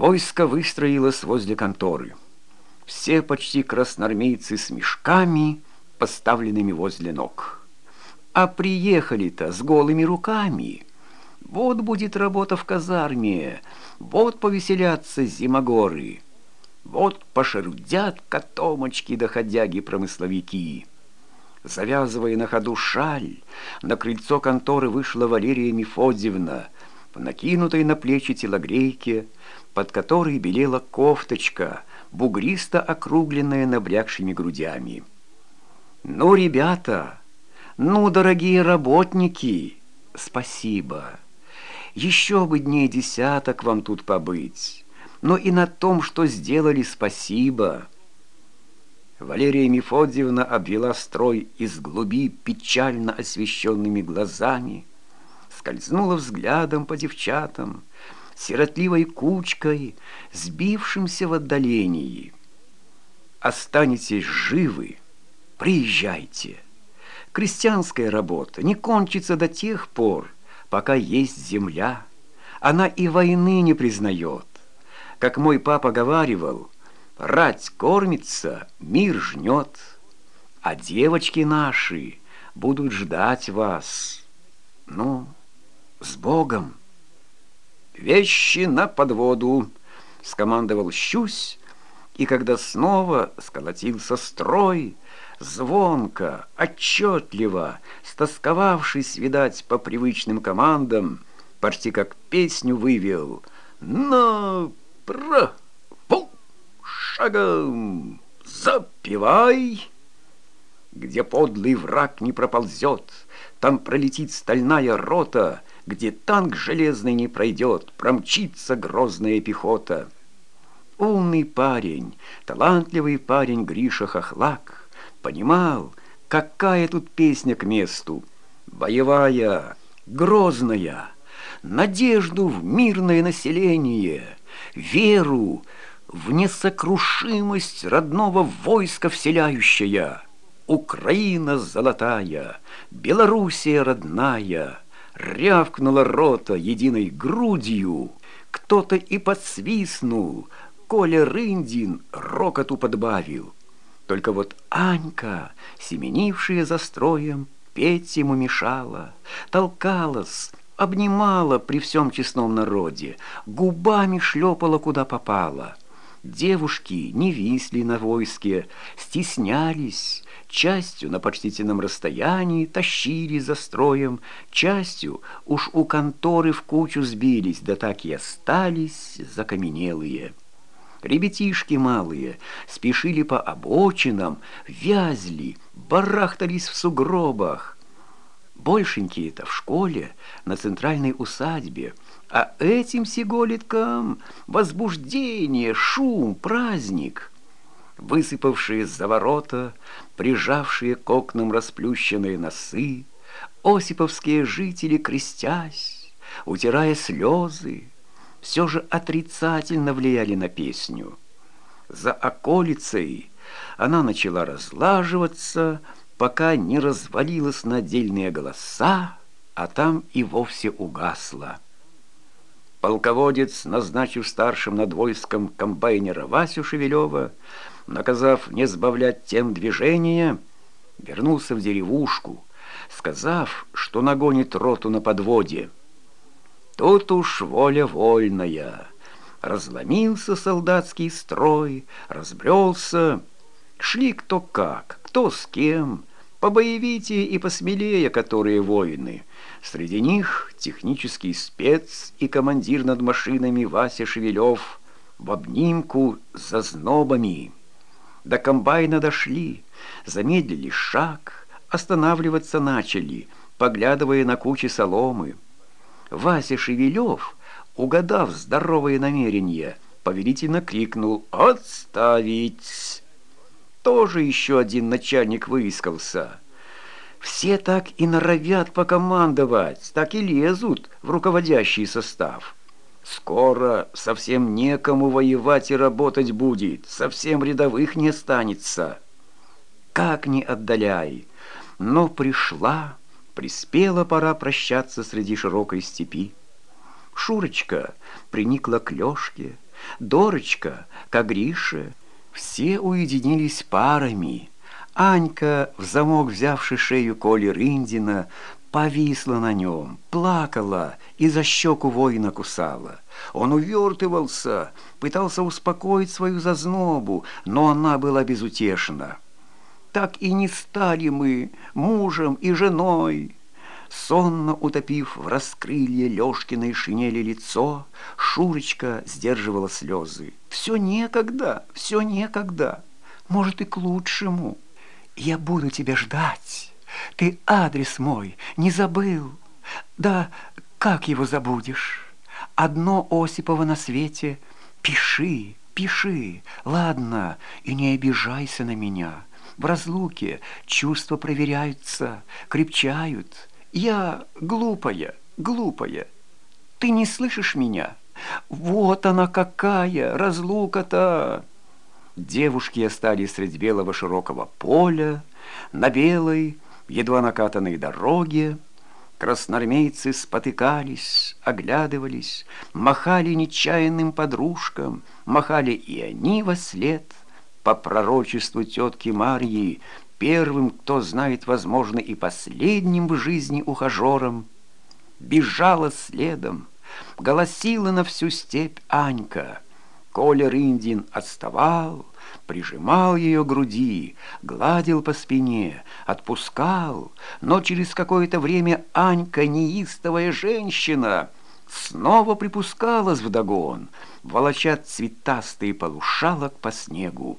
Войско выстроилось возле конторы. Все почти красноармейцы с мешками, поставленными возле ног. А приехали-то с голыми руками. Вот будет работа в казарме, вот повеселятся зимогоры, вот пошерудят котомочки доходяги-промысловики. Завязывая на ходу шаль, на крыльцо конторы вышла Валерия Мефодьевна в накинутой на плечи телогрейке, под которой белела кофточка, бугристо округленная набрякшими грудями. «Ну, ребята, ну, дорогие работники, спасибо. Еще бы дней десяток вам тут побыть, но и на том, что сделали, спасибо». Валерия Мефодьевна обвела строй из глуби печально освещенными глазами, скользнула взглядом по девчатам, сиротливой кучкой, сбившимся в отдалении. Останетесь живы, приезжайте. Крестьянская работа не кончится до тех пор, пока есть земля. Она и войны не признает. Как мой папа говаривал, рать кормится, мир жнет, а девочки наши будут ждать вас. Ну, с Богом! «Вещи на подводу!» — скомандовал Щусь, и когда снова сколотился строй, звонко, отчетливо, стосковавшись, видать, по привычным командам, почти как песню вывел «На про пол шагом запивай!» Где подлый враг не проползет, там пролетит стальная рота — где танк железный не пройдет, промчится грозная пехота. Умный парень, талантливый парень Гриша Хохлак понимал, какая тут песня к месту. Боевая, грозная, надежду в мирное население, веру в несокрушимость родного войска вселяющая. Украина золотая, Белоруссия родная — Рявкнула рота единой грудью. Кто-то и подсвистнул. Коля Рындин рокоту подбавил. Только вот Анька, семенившая за строем, петь ему мешала, толкалась, обнимала при всем честном народе, губами шлепала куда попало. Девушки не висли на войске, стеснялись, частью на почтительном расстоянии тащили за строем, частью уж у конторы в кучу сбились, да так и остались закаменелые. Ребятишки малые спешили по обочинам, вязли, барахтались в сугробах. Большенькие-то в школе, на центральной усадьбе, а этим сиголиткам возбуждение, шум, праздник — высыпавшие за ворота, прижавшие к окнам расплющенные носы, осиповские жители, крестясь, утирая слезы, все же отрицательно влияли на песню. За околицей она начала разлаживаться, пока не развалилась на отдельные голоса, а там и вовсе угасла. Полководец, назначив старшим над войском комбайнера Васю Шевелева, наказав не сбавлять тем движения, вернулся в деревушку, сказав, что нагонит роту на подводе. Тут уж воля вольная. Разломился солдатский строй, разбрелся. Шли кто как, кто с кем, побоевитее и посмелее, которые воины. Среди них технический спец и командир над машинами Вася Шевелев в обнимку за знобами. До комбайна дошли, замедлили шаг, останавливаться начали, поглядывая на кучи соломы. Вася Шевелев, угадав здоровые намерения, повелительно крикнул «Отставить!». Тоже еще один начальник выискался. Все так и норовят покомандовать, так и лезут в руководящий состав. Скоро совсем некому воевать и работать будет, совсем рядовых не останется. Как ни отдаляй, но пришла, приспела пора прощаться среди широкой степи. Шурочка приникла к Лёшке, Дорочка к Грише. Все уединились парами. Анька, в замок взявши шею Коли Рындина, повисла на нем, плакала и за щеку воина кусала. Он увертывался, пытался успокоить свою зазнобу, но она была безутешна. «Так и не стали мы мужем и женой». Сонно утопив в раскрылье Лёшкиной шинели лицо, Шурочка сдерживала слезы. «Все некогда, все некогда, может, и к лучшему. Я буду тебя ждать». Ты адрес мой не забыл. Да как его забудешь? Одно Осипова на свете. Пиши, пиши, ладно, и не обижайся на меня. В разлуке чувства проверяются, крепчают. Я глупая, глупая. Ты не слышишь меня? Вот она какая, разлука-то!» Девушки остались средь белого широкого поля, на белой, едва накатанной дороге, Красноармейцы спотыкались, оглядывались, Махали нечаянным подружкам, Махали и они во след. По пророчеству тетки Марьи, Первым, кто знает, возможно, и последним в жизни ухажером, Бежала следом, голосила на всю степь Анька. Коля Рындин отставал, прижимал ее груди, гладил по спине, отпускал, но через какое-то время Анька, неистовая женщина, снова припускалась вдогон, волоча цветастые полушалок по снегу.